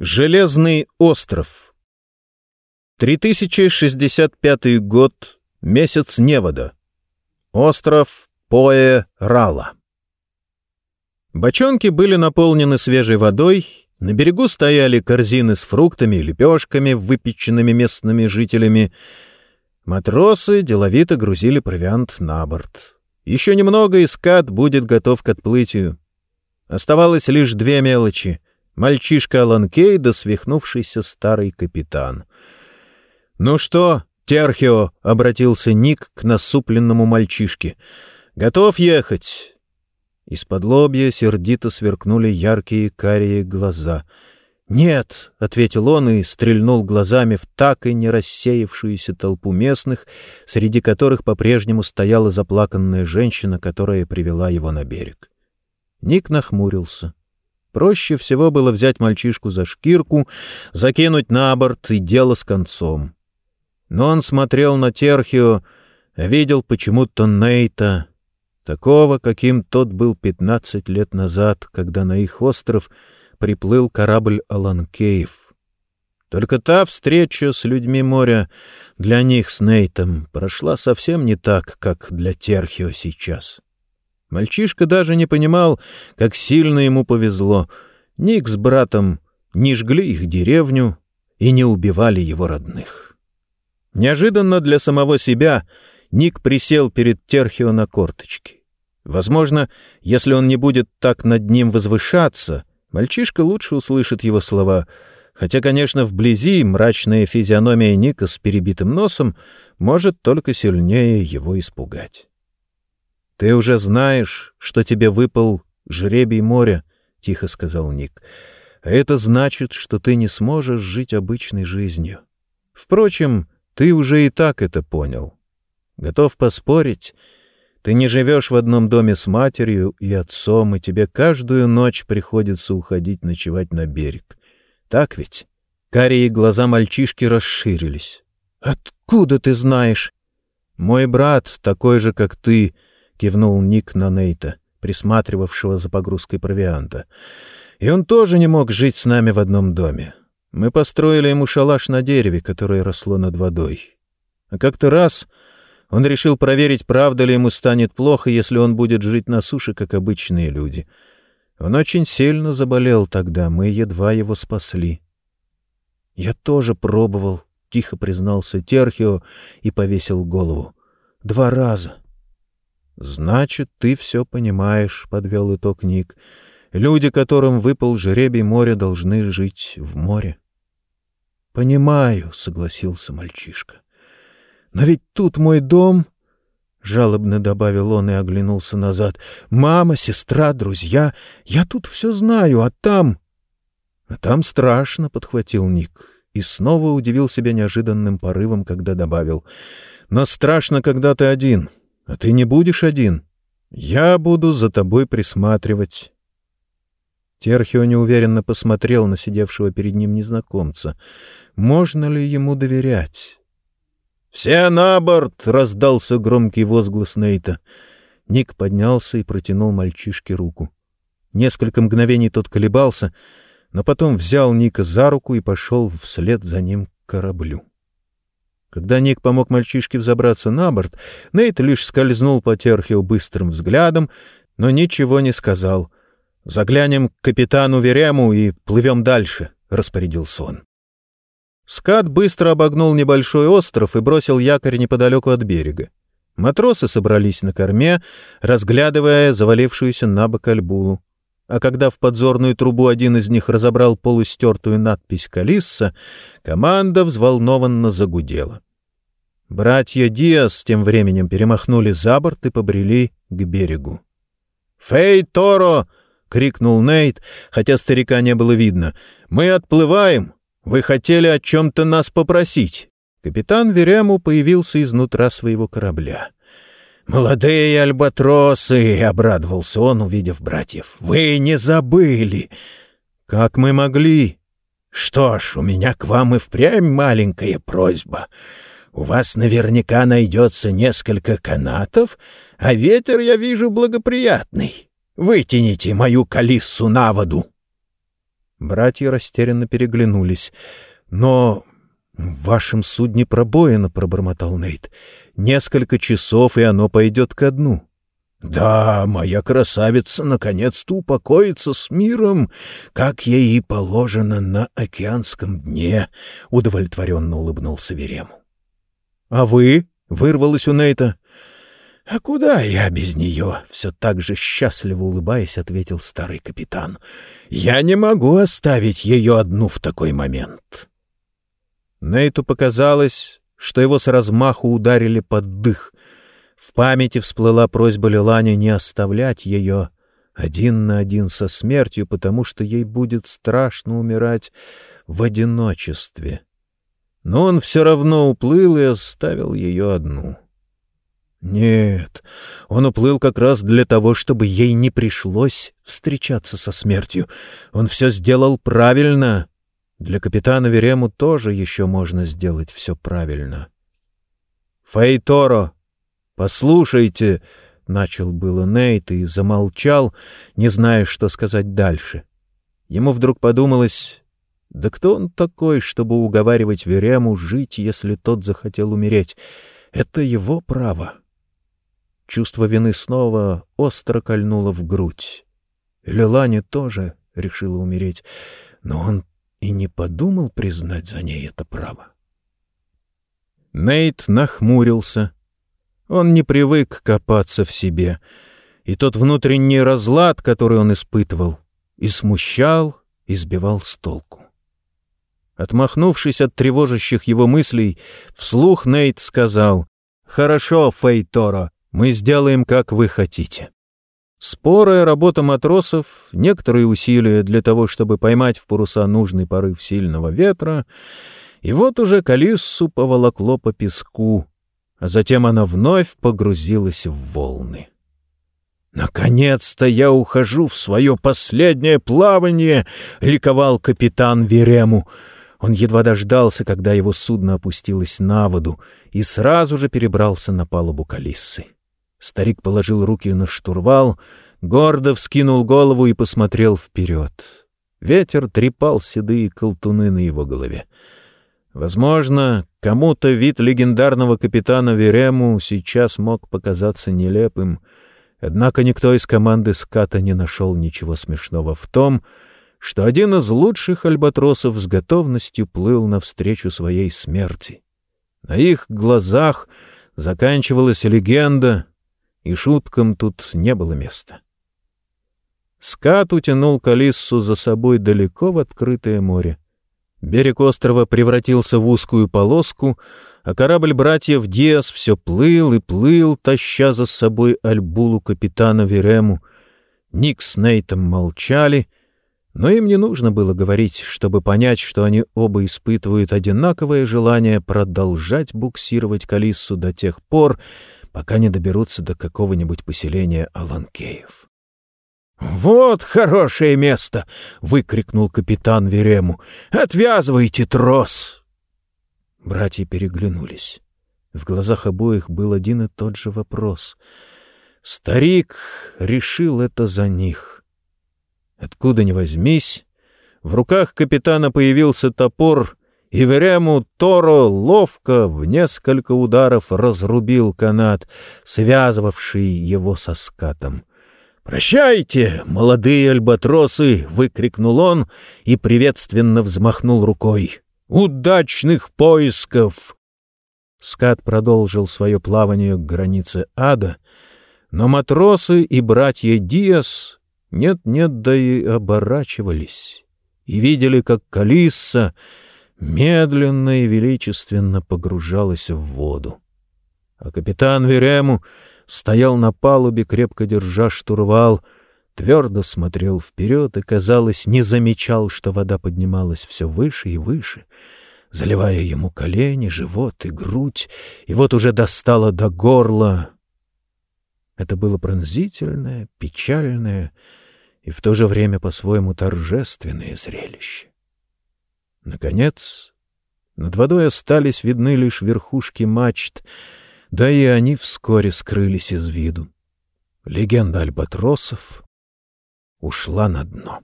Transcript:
Железный остров. 3065 год, месяц невода. Остров Пое-Рала. Бочонки были наполнены свежей водой, на берегу стояли корзины с фруктами и лепешками, выпеченными местными жителями. Матросы деловито грузили провиант на борт. Еще немного, и скат будет готов к отплытию. Оставалось лишь две мелочи — Мальчишка Алан Кей да свихнувшийся старый капитан. «Ну что, Терхио?» — обратился Ник к насупленному мальчишке. «Готов ехать?» Из-под лобья сердито сверкнули яркие карие глаза. «Нет», — ответил он и стрельнул глазами в так и не рассеявшуюся толпу местных, среди которых по-прежнему стояла заплаканная женщина, которая привела его на берег. Ник нахмурился. Проще всего было взять мальчишку за шкирку, закинуть на борт и дело с концом. Но он смотрел на Терхио, видел почему-то Нейта, такого, каким тот был пятнадцать лет назад, когда на их остров приплыл корабль Аланкеев. Только та встреча с людьми моря для них с Нейтом прошла совсем не так, как для Терхио сейчас. Мальчишка даже не понимал, как сильно ему повезло. Ник с братом не жгли их деревню и не убивали его родных. Неожиданно для самого себя Ник присел перед Терхио на корточки. Возможно, если он не будет так над ним возвышаться, мальчишка лучше услышит его слова, хотя, конечно, вблизи мрачная физиономия Ника с перебитым носом может только сильнее его испугать. «Ты уже знаешь, что тебе выпал жребий моря», — тихо сказал Ник. «А это значит, что ты не сможешь жить обычной жизнью. Впрочем, ты уже и так это понял. Готов поспорить, ты не живешь в одном доме с матерью и отцом, и тебе каждую ночь приходится уходить ночевать на берег. Так ведь?» Карие глаза мальчишки расширились. «Откуда ты знаешь?» «Мой брат, такой же, как ты», — кивнул Ник на Нейта, присматривавшего за погрузкой провианта. «И он тоже не мог жить с нами в одном доме. Мы построили ему шалаш на дереве, которое росло над водой. А как-то раз он решил проверить, правда ли ему станет плохо, если он будет жить на суше, как обычные люди. Он очень сильно заболел тогда, мы едва его спасли». «Я тоже пробовал», — тихо признался Терхио и повесил голову. «Два раза». «Значит, ты все понимаешь», — подвел итог Ник. «Люди, которым выпал жребий моря, должны жить в море». «Понимаю», — согласился мальчишка. «Но ведь тут мой дом...» — жалобно добавил он и оглянулся назад. «Мама, сестра, друзья. Я тут все знаю, а там...» «А там страшно», — подхватил Ник. И снова удивил себя неожиданным порывом, когда добавил. «Но страшно, когда ты один. А ты не будешь один. Я буду за тобой присматривать. Терхио неуверенно посмотрел на сидевшего перед ним незнакомца. Можно ли ему доверять? «Все на борт!» — раздался громкий возглас Нейта. Ник поднялся и протянул мальчишке руку. Несколько мгновений тот колебался, но потом взял Ника за руку и пошел вслед за ним к кораблю. Когда Ник помог мальчишке взобраться на борт, Нейт лишь скользнул по Терхио быстрым взглядом, но ничего не сказал. «Заглянем к капитану Верему и плывем дальше», — распорядился он. Скат быстро обогнул небольшой остров и бросил якорь неподалеку от берега. Матросы собрались на корме, разглядывая завалившуюся на бок альбулу. А когда в подзорную трубу один из них разобрал полустертую надпись «Калисса», команда взволнованно загудела. Братья Диас тем временем перемахнули за борт и побрели к берегу. «Фей Торо!» — крикнул Нейт, хотя старика не было видно. «Мы отплываем! Вы хотели о чем-то нас попросить!» Капитан Верему появился изнутра своего корабля. «Молодые альбатросы!» — обрадовался он, увидев братьев. «Вы не забыли!» «Как мы могли?» «Что ж, у меня к вам и впрямь маленькая просьба. У вас наверняка найдется несколько канатов, а ветер, я вижу, благоприятный. Вытяните мою калиссу на воду». Братья растерянно переглянулись. «Но в вашем судне пробоина», — пробормотал Нейт. «Несколько часов, и оно пойдет ко дну». «Да, моя красавица наконец-то упокоится с миром, как ей и положено на океанском дне», — удовлетворенно улыбнулся Верему. «А вы?» — вырвалось у Нейта. «А куда я без нее?» — все так же счастливо улыбаясь, ответил старый капитан. «Я не могу оставить ее одну в такой момент». Нейту показалось, что его с размаху ударили под дых, в памяти всплыла просьба Лилани не оставлять ее один на один со смертью, потому что ей будет страшно умирать в одиночестве. Но он все равно уплыл и оставил ее одну. Нет, он уплыл как раз для того, чтобы ей не пришлось встречаться со смертью. Он все сделал правильно. Для капитана Верему тоже еще можно сделать все правильно. «Фейторо!» «Послушайте», — начал было Нейт и замолчал, не зная, что сказать дальше. Ему вдруг подумалось, да кто он такой, чтобы уговаривать Верему жить, если тот захотел умереть? Это его право. Чувство вины снова остро кольнуло в грудь. Лилане тоже решила умереть, но он и не подумал признать за ней это право. Нейт нахмурился — он не привык копаться в себе, и тот внутренний разлад, который он испытывал, и смущал, и сбивал с толку. Отмахнувшись от тревожащих его мыслей, вслух Нейт сказал «Хорошо, Фейторо, мы сделаем, как вы хотите». Спорая работа матросов, некоторые усилия для того, чтобы поймать в паруса нужный порыв сильного ветра, и вот уже Калиссу поволокло по песку, а затем она вновь погрузилась в волны. «Наконец-то я ухожу в свое последнее плавание!» — ликовал капитан Верему. Он едва дождался, когда его судно опустилось на воду, и сразу же перебрался на палубу Калиссы. Старик положил руки на штурвал, гордо вскинул голову и посмотрел вперед. Ветер трепал седые колтуны на его голове. Возможно, кому-то вид легендарного капитана Верему сейчас мог показаться нелепым, однако никто из команды ската не нашел ничего смешного в том, что один из лучших альбатросов с готовностью плыл навстречу своей смерти. На их глазах заканчивалась легенда, и шуткам тут не было места. Скат утянул Калиссу за собой далеко в открытое море. Берег острова превратился в узкую полоску, а корабль братьев Диас все плыл и плыл, таща за собой альбулу капитана Верему. Ник с Нейтом молчали, но им не нужно было говорить, чтобы понять, что они оба испытывают одинаковое желание продолжать буксировать Калиссу до тех пор, пока не доберутся до какого-нибудь поселения Аланкеев. «Вот хорошее место!» — выкрикнул капитан Верему. «Отвязывайте трос!» Братья переглянулись. В глазах обоих был один и тот же вопрос. Старик решил это за них. Откуда ни возьмись, в руках капитана появился топор, и Верему Торо ловко в несколько ударов разрубил канат, связывавший его со скатом. «Прощайте, молодые альбатросы!» — выкрикнул он и приветственно взмахнул рукой. «Удачных поисков!» Скат продолжил свое плавание к границе ада, но матросы и братья Диас нет-нет, да и оборачивались, и видели, как Калисса медленно и величественно погружалась в воду. А капитан Верему стоял на палубе, крепко держа штурвал, твердо смотрел вперед и, казалось, не замечал, что вода поднималась все выше и выше, заливая ему колени, живот и грудь, и вот уже достала до горла. Это было пронзительное, печальное и в то же время по-своему торжественное зрелище. Наконец, над водой остались видны лишь верхушки мачт — да и они вскоре скрылись из виду. Легенда альбатросов ушла на дно.